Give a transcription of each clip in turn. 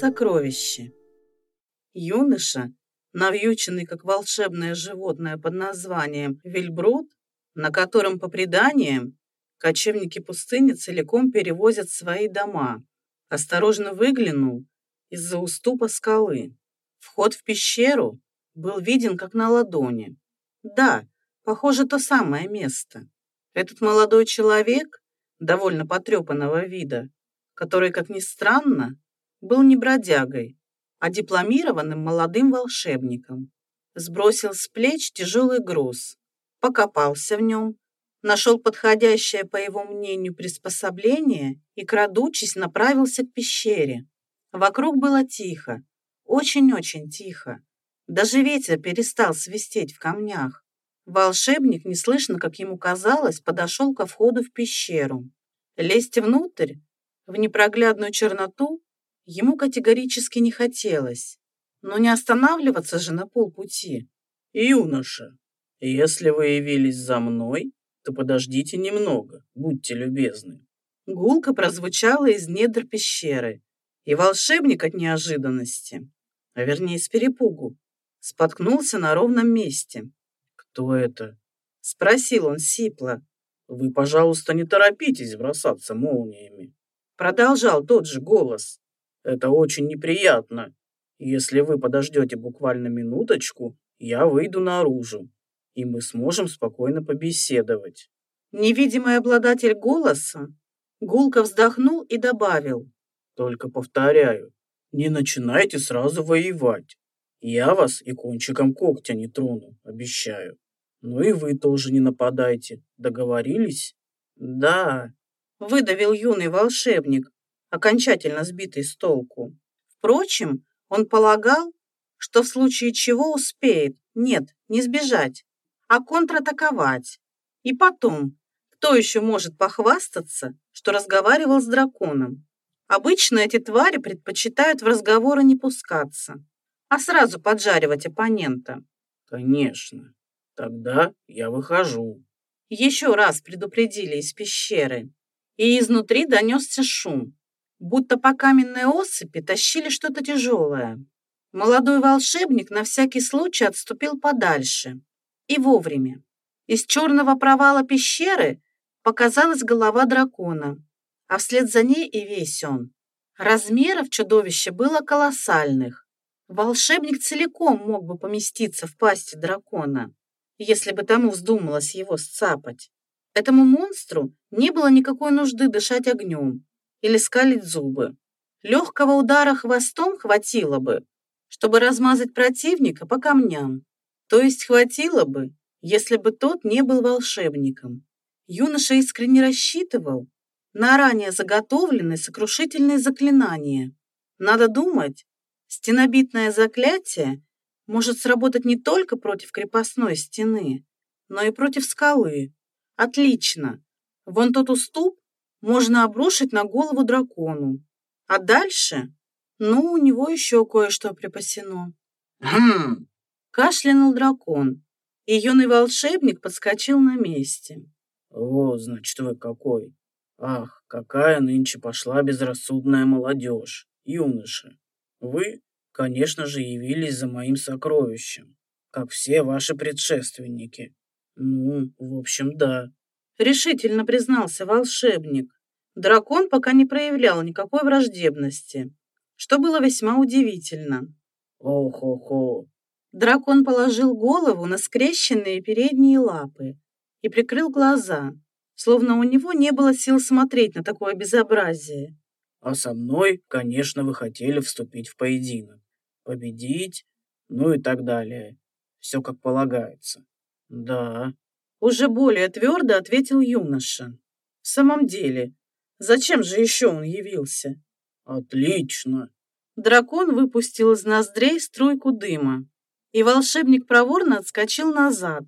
сокровище. Юноша, навьюченный как волшебное животное под названием Вильброд, на котором, по преданиям, кочевники пустыни целиком перевозят свои дома, осторожно выглянул из-за уступа скалы. Вход в пещеру был виден как на ладони. Да, похоже, то самое место. Этот молодой человек, довольно потрепанного вида, который, как ни странно, был не бродягой, а дипломированным молодым волшебником. Сбросил с плеч тяжелый груз, покопался в нем, нашел подходящее, по его мнению, приспособление и, крадучись, направился к пещере. Вокруг было тихо, очень-очень тихо. Даже ветер перестал свистеть в камнях. Волшебник, неслышно, как ему казалось, подошел ко входу в пещеру. Лезть внутрь, в непроглядную черноту, ему категорически не хотелось. Но не останавливаться же на полпути. «Юноша, если вы явились за мной, то подождите немного, будьте любезны». Гулко прозвучала из недр пещеры, и волшебник от неожиданности, а вернее с перепугу, споткнулся на ровном месте. «Кто это?» — спросил он сипло. «Вы, пожалуйста, не торопитесь бросаться молниями», — продолжал тот же голос. «Это очень неприятно. Если вы подождете буквально минуточку, я выйду наружу, и мы сможем спокойно побеседовать». Невидимый обладатель голоса гулко вздохнул и добавил. «Только повторяю, не начинайте сразу воевать. Я вас и кончиком когтя не трону, обещаю. Ну и вы тоже не нападайте. Договорились? Да, выдавил юный волшебник, окончательно сбитый с толку. Впрочем, он полагал, что в случае чего успеет, нет, не сбежать, а контратаковать. И потом, кто еще может похвастаться, что разговаривал с драконом? Обычно эти твари предпочитают в разговоры не пускаться а сразу поджаривать оппонента. Конечно. Тогда я выхожу. Еще раз предупредили из пещеры. И изнутри донесся шум, будто по каменной осыпи тащили что-то тяжелое. Молодой волшебник на всякий случай отступил подальше. И вовремя. Из черного провала пещеры показалась голова дракона, а вслед за ней и весь он. Размеров чудовища было колоссальных. Волшебник целиком мог бы поместиться в пасти дракона, если бы тому вздумалось его сцапать. Этому монстру не было никакой нужды дышать огнем или скалить зубы. Легкого удара хвостом хватило бы, чтобы размазать противника по камням. То есть хватило бы, если бы тот не был волшебником. Юноша искренне рассчитывал на ранее заготовленные сокрушительные заклинания. Надо думать, Стенобитное заклятие может сработать не только против крепостной стены, но и против скалы. Отлично. Вон тот уступ можно обрушить на голову дракону. А дальше, ну, у него еще кое-что припасено. Хм. Кашлянул дракон, и юный волшебник подскочил на месте. О, значит, вы какой. Ах, какая нынче пошла безрассудная молодежь, юноши. Вы, конечно же, явились за моим сокровищем, как все ваши предшественники. Ну, в общем, да. Решительно признался волшебник. Дракон пока не проявлял никакой враждебности, что было весьма удивительно. Ох-охо. Дракон положил голову на скрещенные передние лапы и прикрыл глаза, словно у него не было сил смотреть на такое безобразие. А со мной, конечно, вы хотели вступить в поединок. Победить, ну и так далее. Все как полагается. Да. Уже более твердо ответил юноша. В самом деле, зачем же еще он явился? Отлично. Дракон выпустил из ноздрей струйку дыма, и волшебник проворно отскочил назад.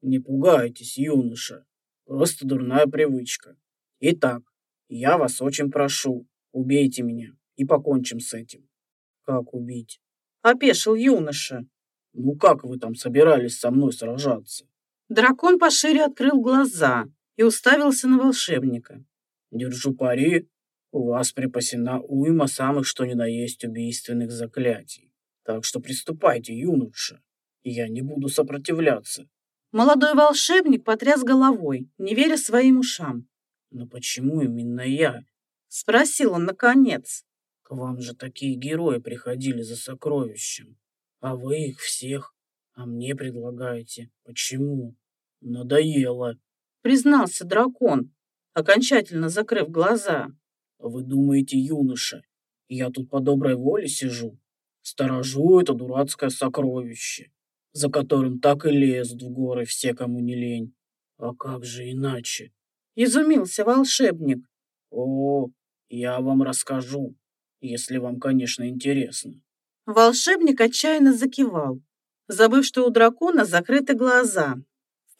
Не пугайтесь, юноша. Просто дурная привычка. Итак, я вас очень прошу, Убейте меня и покончим с этим. Как убить? Опешил юноша. Ну как вы там собирались со мной сражаться? Дракон пошире открыл глаза и уставился на волшебника. Держу пари. У вас припасена уйма самых что ни на есть убийственных заклятий. Так что приступайте, юноша. Я не буду сопротивляться. Молодой волшебник потряс головой, не веря своим ушам. Но почему именно я? Спросил он наконец. К вам же такие герои приходили за сокровищем. А вы их всех, а мне предлагаете. Почему? Надоело. Признался дракон, окончательно закрыв глаза. Вы думаете, юноша, я тут по доброй воле сижу? Сторожу это дурацкое сокровище, за которым так и лезут в горы все, кому не лень. А как же иначе? Изумился волшебник. О, я вам расскажу, если вам, конечно, интересно. Волшебник отчаянно закивал, забыв, что у дракона закрыты глаза.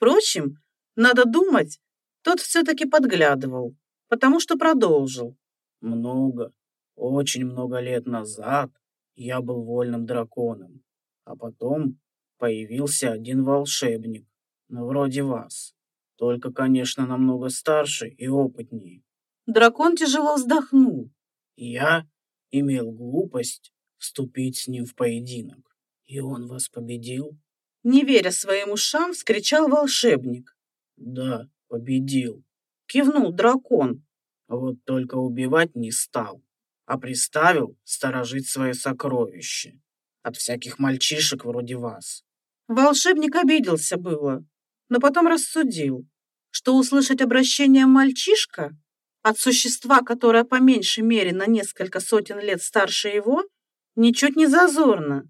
Впрочем, надо думать, тот все-таки подглядывал, потому что продолжил. Много, очень много лет назад я был вольным драконом, а потом появился один волшебник, ну, вроде вас. Только, конечно, намного старше и опытнее. Дракон тяжело вздохнул. Я имел глупость вступить с ним в поединок. И он вас победил? Не веря своим ушам, вскричал волшебник. Да, победил. Кивнул дракон. Вот только убивать не стал, а приставил сторожить свое сокровище от всяких мальчишек вроде вас. Волшебник обиделся было, но потом рассудил, что услышать обращение «мальчишка» от существа, которое по меньшей мере на несколько сотен лет старше его, ничуть не зазорно,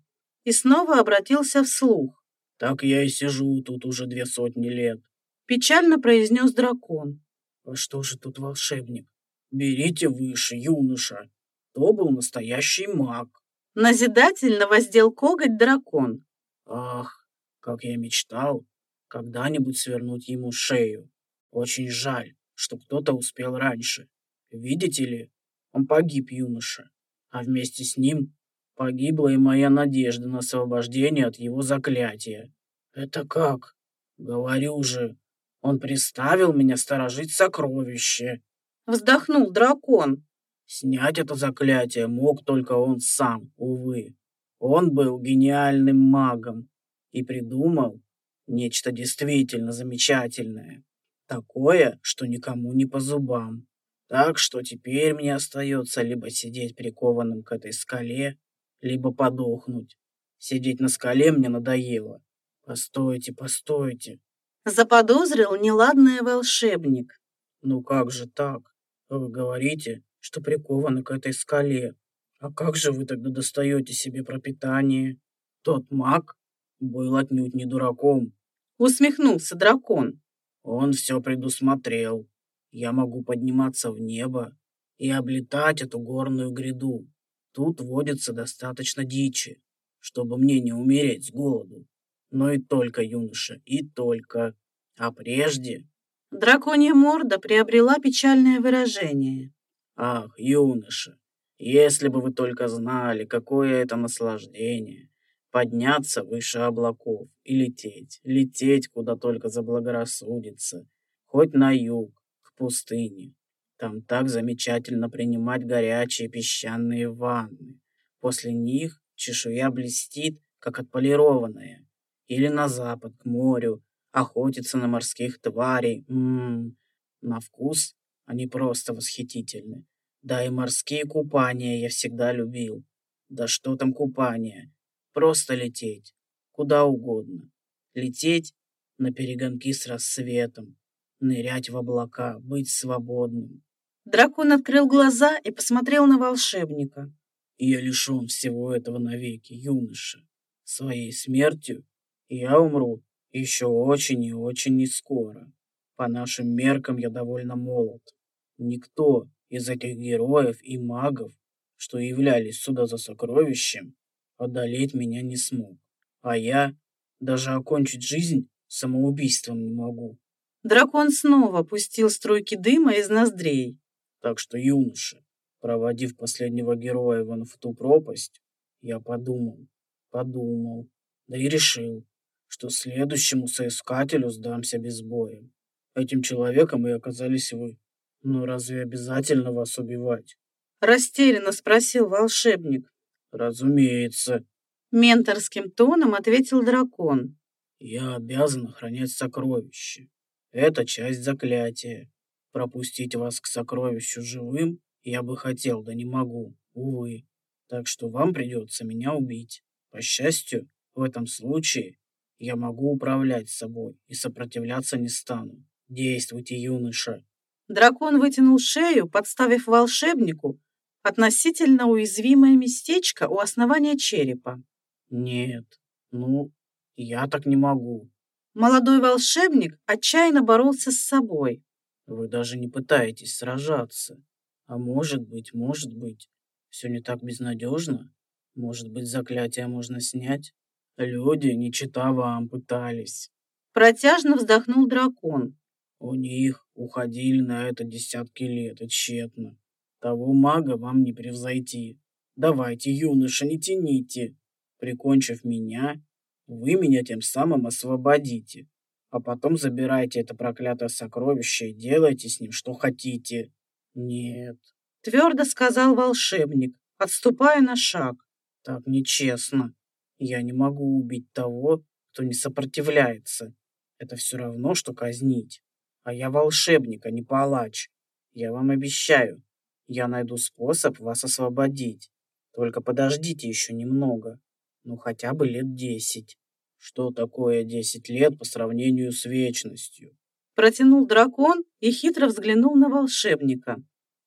и снова обратился вслух. «Так я и сижу тут уже две сотни лет», — печально произнес дракон. «А что же тут волшебник? Берите выше, юноша. То был настоящий маг». Назидательно воздел коготь дракон. «Ах, как я мечтал когда-нибудь свернуть ему шею. Очень жаль, что кто-то успел раньше. Видите ли, он погиб, юноша, а вместе с ним погибла и моя надежда на освобождение от его заклятия. Это как? Говорю же, он приставил меня сторожить сокровище. Вздохнул дракон. Снять это заклятие мог только он сам, увы. Он был гениальным магом и придумал нечто действительно замечательное. Такое, что никому не по зубам. Так что теперь мне остается либо сидеть прикованным к этой скале, либо подохнуть. Сидеть на скале мне надоело. Постойте, постойте. Заподозрил неладное волшебник. Ну как же так? Вы говорите, что прикованы к этой скале. А как же вы тогда достаете себе пропитание? Тот маг был отнюдь не дураком. Усмехнулся дракон. Он все предусмотрел. Я могу подниматься в небо и облетать эту горную гряду. Тут водится достаточно дичи, чтобы мне не умереть с голоду. Но и только, юноша, и только. А прежде... Драконья морда приобрела печальное выражение. Ах, юноша, если бы вы только знали, какое это наслаждение подняться выше облаков и лететь, лететь куда только заблагорассудится, хоть на юг, к пустыне. Там так замечательно принимать горячие песчаные ванны. После них чешуя блестит, как отполированная. Или на запад, к морю, охотиться на морских тварей. Ммм, на вкус они просто восхитительны. Да и морские купания я всегда любил. Да что там купания? Просто лететь. Куда угодно. Лететь на перегонки с рассветом. Нырять в облака, быть свободным. Дракон открыл глаза и посмотрел на волшебника. Я лишен всего этого навеки, юноша. Своей смертью я умру еще очень и очень не скоро. По нашим меркам я довольно молод. Никто из этих героев и магов, что являлись сюда за сокровищем, одолеть меня не смог. А я даже окончить жизнь самоубийством не могу. Дракон снова пустил струйки дыма из ноздрей. Так что, юноша, проводив последнего героя вон в ту пропасть, я подумал, подумал, да и решил, что следующему соискателю сдамся без боя. Этим человеком и оказались вы. Но разве обязательно вас убивать? Растерянно спросил волшебник. Разумеется. Менторским тоном ответил дракон. Я обязан охранять сокровище. Это часть заклятия. Пропустить вас к сокровищу живым я бы хотел, да не могу, увы. Так что вам придется меня убить. По счастью, в этом случае я могу управлять собой и сопротивляться не стану. Действуйте, юноша. Дракон вытянул шею, подставив волшебнику относительно уязвимое местечко у основания черепа. Нет, ну, я так не могу. Молодой волшебник отчаянно боролся с собой. Вы даже не пытаетесь сражаться. А может быть, может быть, все не так безнадежно? Может быть, заклятие можно снять? Люди, не чита вам, пытались. Протяжно вздохнул дракон. У них уходили на это десятки лет, и тщетно. Того мага вам не превзойти. Давайте, юноша, не тяните. Прикончив меня, вы меня тем самым освободите. А потом забирайте это проклятое сокровище и делайте с ним что хотите. Нет. Твердо сказал волшебник, отступая на шаг. Так нечестно. Я не могу убить того, кто не сопротивляется. Это все равно, что казнить. А я волшебник, а не палач. Я вам обещаю, я найду способ вас освободить. Только подождите еще немного. Ну, хотя бы лет десять. Что такое десять лет по сравнению с вечностью? Протянул дракон и хитро взглянул на волшебника.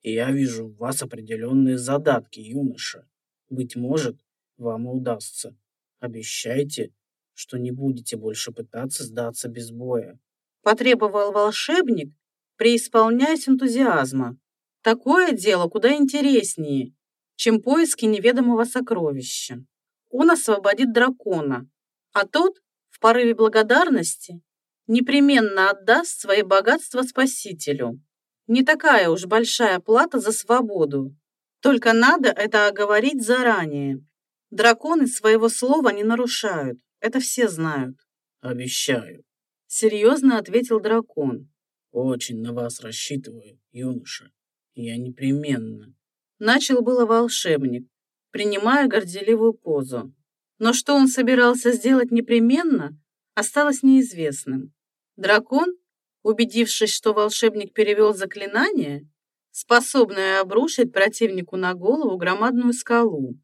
Я вижу в вас определенные задатки, юноша. Быть может, вам и удастся. Обещайте, что не будете больше пытаться сдаться без боя. Потребовал волшебник, преисполняясь энтузиазма. Такое дело куда интереснее, чем поиски неведомого сокровища. Он освободит дракона, а тот, в порыве благодарности, непременно отдаст свои богатства спасителю. Не такая уж большая плата за свободу. Только надо это оговорить заранее. Драконы своего слова не нарушают, это все знают. Обещаю. Серьезно ответил дракон. Очень на вас рассчитываю, юноша. Я непременно. Начал было волшебник, принимая горделивую позу. Но что он собирался сделать непременно, осталось неизвестным. Дракон, убедившись, что волшебник перевел заклинание, способное обрушить противнику на голову громадную скалу,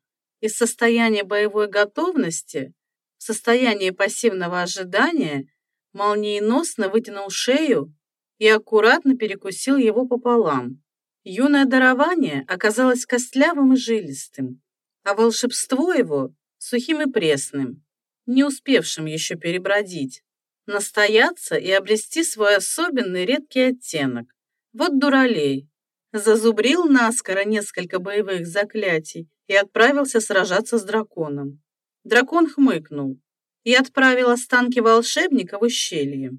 из состояния боевой готовности в состояние пассивного ожидания, молниеносно вытянул шею и аккуратно перекусил его пополам. Юное дарование оказалось костлявым и жилистым, а волшебство его сухим и пресным, не успевшим еще перебродить, настояться и обрести свой особенный редкий оттенок. Вот дуралей. Зазубрил наскоро несколько боевых заклятий и отправился сражаться с драконом. Дракон хмыкнул и отправил останки волшебника в ущелье.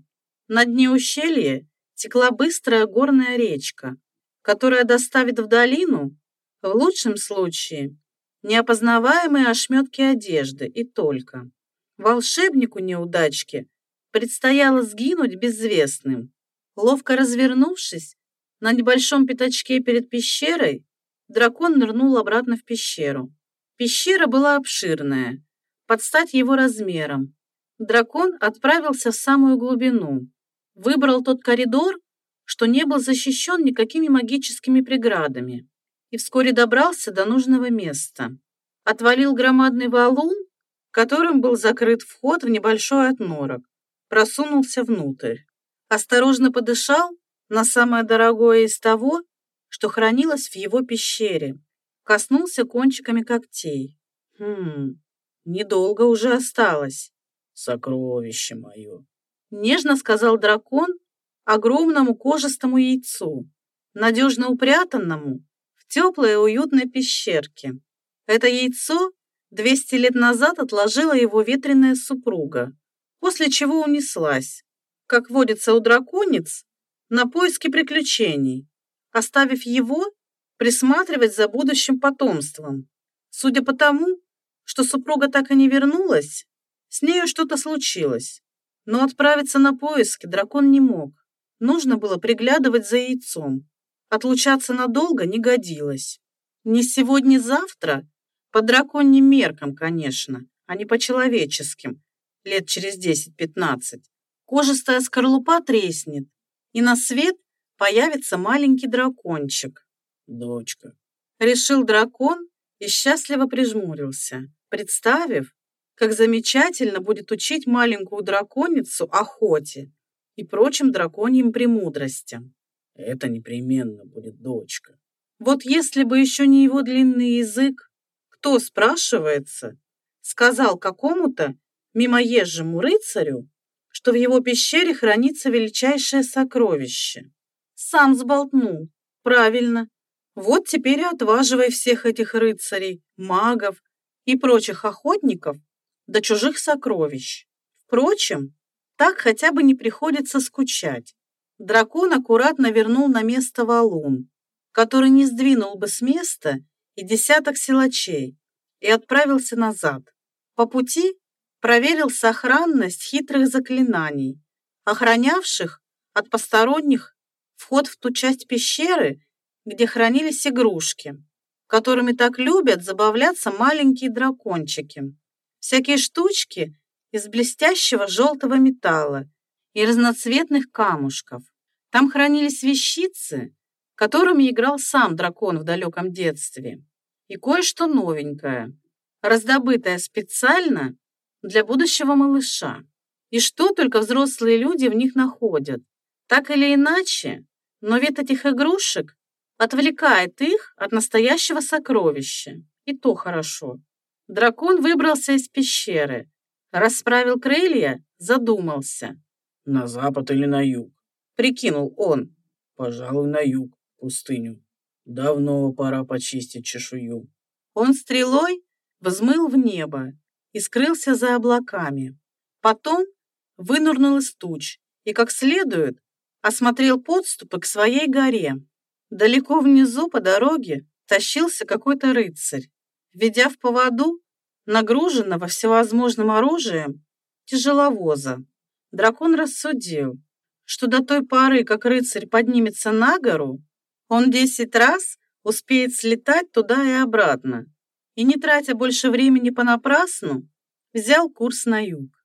На дне ущелья текла быстрая горная речка, которая доставит в долину, в лучшем случае, неопознаваемые ошметки одежды и только. Волшебнику-неудачке предстояло сгинуть безвестным. Ловко развернувшись, на небольшом пятачке перед пещерой дракон нырнул обратно в пещеру. Пещера была обширная, под стать его размером. Дракон отправился в самую глубину, выбрал тот коридор, что не был защищен никакими магическими преградами, и вскоре добрался до нужного места. Отвалил громадный валун, которым был закрыт вход в небольшой отнорок, просунулся внутрь. Осторожно подышал на самое дорогое из того, что хранилось в его пещере, коснулся кончиками когтей. Хм, недолго уже осталось. Сокровище мое. Нежно сказал дракон, огромному кожистому яйцу, надежно упрятанному теплой и уютной пещерке. Это яйцо 200 лет назад отложила его ветреная супруга, после чего унеслась, как водится у драконец, на поиски приключений, оставив его присматривать за будущим потомством. Судя по тому, что супруга так и не вернулась, с нею что-то случилось. Но отправиться на поиски дракон не мог. Нужно было приглядывать за яйцом. Отлучаться надолго не годилось. Не сегодня-завтра, по драконьим меркам, конечно, а не по человеческим, лет через 10-15. Кожистая скорлупа треснет, и на свет появится маленький дракончик. Дочка. Решил дракон и счастливо прижмурился, представив, как замечательно будет учить маленькую драконицу охоте и прочим драконьим премудростям. Это непременно будет дочка. Вот если бы еще не его длинный язык, кто, спрашивается, сказал какому-то мимоезжему рыцарю, что в его пещере хранится величайшее сокровище. Сам сболтнул. Правильно. Вот теперь и отваживай всех этих рыцарей, магов и прочих охотников до чужих сокровищ. Впрочем, так хотя бы не приходится скучать. Дракон аккуратно вернул на место валун, который не сдвинул бы с места и десяток силачей, и отправился назад. По пути проверил сохранность хитрых заклинаний, охранявших от посторонних вход в ту часть пещеры, где хранились игрушки, которыми так любят забавляться маленькие дракончики. Всякие штучки из блестящего желтого металла и разноцветных камушков. Там хранились вещицы, которыми играл сам дракон в далеком детстве, и кое-что новенькое, раздобытое специально для будущего малыша. И что только взрослые люди в них находят. Так или иначе, но вид этих игрушек отвлекает их от настоящего сокровища. И то хорошо. Дракон выбрался из пещеры, расправил крылья, задумался. На запад или на юг? Прикинул он. Пожалуй, на юг, пустыню. Давно пора почистить чешую. Он стрелой взмыл в небо и скрылся за облаками. Потом вынырнул из туч и, как следует, осмотрел подступы к своей горе. Далеко внизу по дороге тащился какой-то рыцарь, ведя в поводу нагруженного всевозможным оружием тяжеловоза. Дракон рассудил, что до той поры, как рыцарь поднимется на гору, он десять раз успеет слетать туда и обратно, и, не тратя больше времени понапрасну, взял курс на юг.